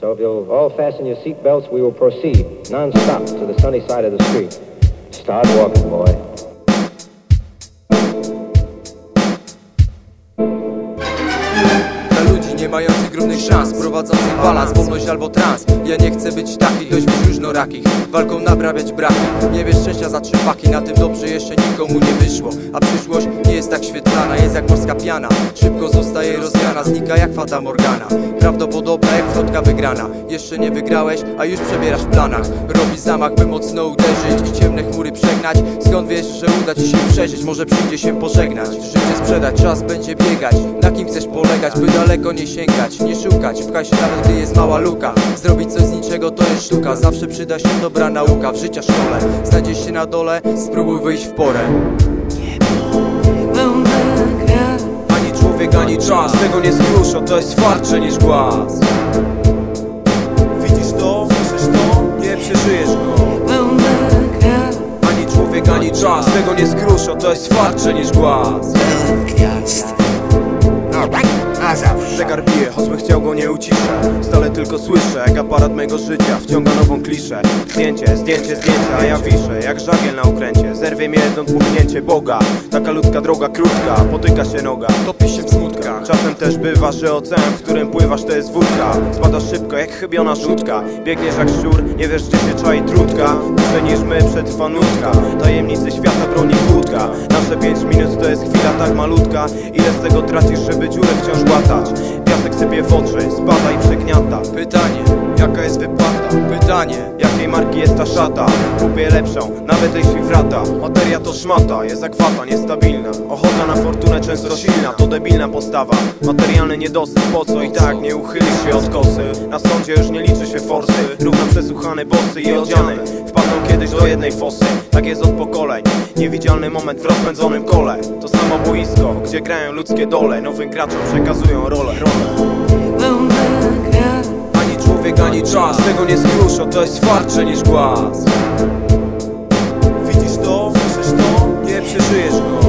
So if you'll all fasten your seatbelts, we will proceed non-stop to the sunny side of the street. Start walking, boy. Mających równych szans Prowadzących balans, wolność albo trans. Ja nie chcę być taki, dość być różnorakich Walką naprawiać braki Nie wiesz szczęścia za trzy paki. Na tym dobrze jeszcze nikomu nie wyszło. A przyszłość nie jest tak świetlana Jest jak morska piana. Szybko zostaje rozwiana Znika jak fata Morgana. Prawdopodobna jak flotka wygrana. Jeszcze nie wygrałeś, a już przebierasz w planach. Robisz zamach, by mocno uderzyć I ciemne chmury przegnać. Skąd wiesz, że uda ci się przeżyć? Może przyjdzie się pożegnać. Życie sprzedać, czas będzie biegać. Na kim chcesz polegać, by daleko nie sięgać Nie szukać, pchaj się nawet gdy jest mała luka. Zrobić coś z niczego to jest sztuka Zawsze przyda się dobra nauka w życia szkole. Znajdziesz się na dole, spróbuj wyjść w porę. Ani człowiek, ani czas, tego nie skruszą, to jest twardsze niż głaz. Widzisz to? Słyszysz to? Nie przeżyjesz go. Ani człowiek, ani czas, tego nie skruszą, to jest twardsze niż głaz A zawsze. Zegar bije, choćbym chciał go nie uciszę Stale tylko słyszę, jak aparat mego życia wciąga nową kliszę. Zdjęcie, zdjęcie, zdjęcie, a ja wiszę Jak żagiel na okręcie, zerwie mnie jedno dmuchnięcie Boga. Taka ludzka droga krótka, potyka się noga. Topi się w smutkach Czasem też bywa, że ocean, w którym pływasz to jest wódka. Spadasz szybko jak chybiona rzutka Biegniesz jak szczur, nie wiesz gdzie się czai trudka. Dłużej niż my przetrwa nutka Tajemnicy świata broni kłódka. Nasze pięć minut to jest chwila tak malutka. Ile z tego tracisz, żeby dziurę wciąż boa tarde. Piasek sypie w oczy, spada i przegniata Pytanie, Jaka jest wypłata? pytanie Jakiej marki jest ta szata? Kupię lepszą, nawet jeśli wrata. Materia to szmata, jest zakwata, niestabilna. Ochota na fortunę często silna, to debilna postawa. Materialny niedosyt, po co i tak nie uchylisz się od kosy? Na sądzie już nie liczy się forsy. Równo przesłuchane bossy i odziane Wpadną kiedyś do jednej fosy. Tak jest od pokoleń. Niewidzialny moment w rozpędzonym kole. To samo boisko, gdzie grają ludzkie dole. Nowym graczom przekazują rolę, rolę ani człowiek, ani czas, tego nie skruszą, to jest twardsze niż głaz Widzisz to? Słyszysz to? Nie przeżyjesz go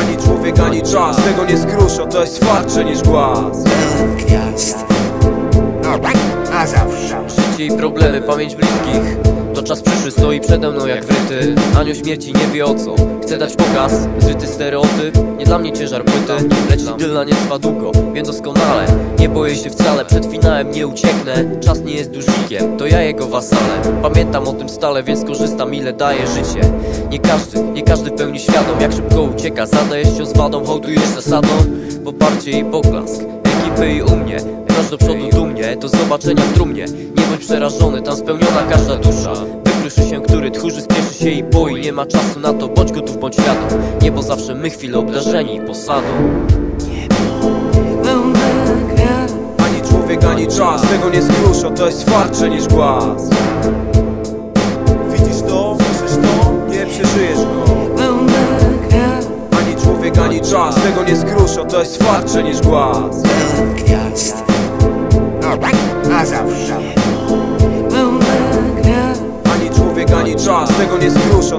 Ani człowiek, ani czas, tego nie skruszą, to jest twardsze niż głaz Gwiazd. I problemy, pamięć bliskich. To czas przyszły stoi przede mną jak wryty. Anioł śmierci nie wie o co. Chcę dać pokaz, zryty stereotyp. Nie dla mnie ciężar płyty Lecz idylna nie trwa długo, wiem doskonale. Nie boję się wcale, przed finałem nie ucieknę. Czas nie jest dłużnikiem, to ja jego wasalem Pamiętam o tym stale, więc korzystam ile daje życie. Nie każdy, nie każdy pełni świadom Jak szybko ucieka, zadajesz się z wadą Hołdujesz zasadą, poparcie i poklask. Ekipy i u mnie. Masz do przodu dumnie, do zobaczenia w trumnie Bądź przerażony, tam spełniona każda dusza Wykruszy się, który tchórzy, spieszy się i boi Nie ma czasu na to, bądź gotów, bądź świadom Niebo zawsze my chwile obdarzeni posadą Ani człowiek, ani czas, tego nie skruszą, to jest twardsze niż głaz Widzisz to? Słyszysz to? Nie przeżyjesz go Ani człowiek, ani czas, tego nie skruszą, to jest twardsze niż głaz Gwiazd.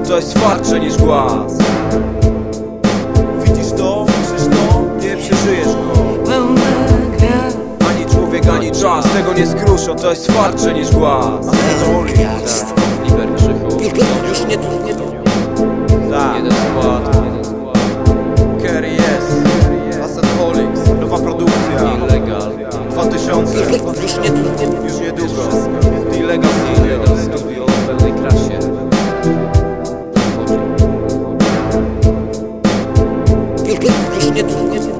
To jest twardsze niż głaz. Widzisz to? Słyszysz to? Nie przeżyjesz go. Ani człowiek, ani czas, tego nie skruszą, to jest twardsze niż głaz. Liber Krzychu. Już nie, nie, Tak, Jeden skład, jeden skład Kerry jest Asset nowa produkcja. Illegal. 2000 już nie, nie, Już niedługo. Illegal Jeden studio w pełnej krasie peşine tutkusu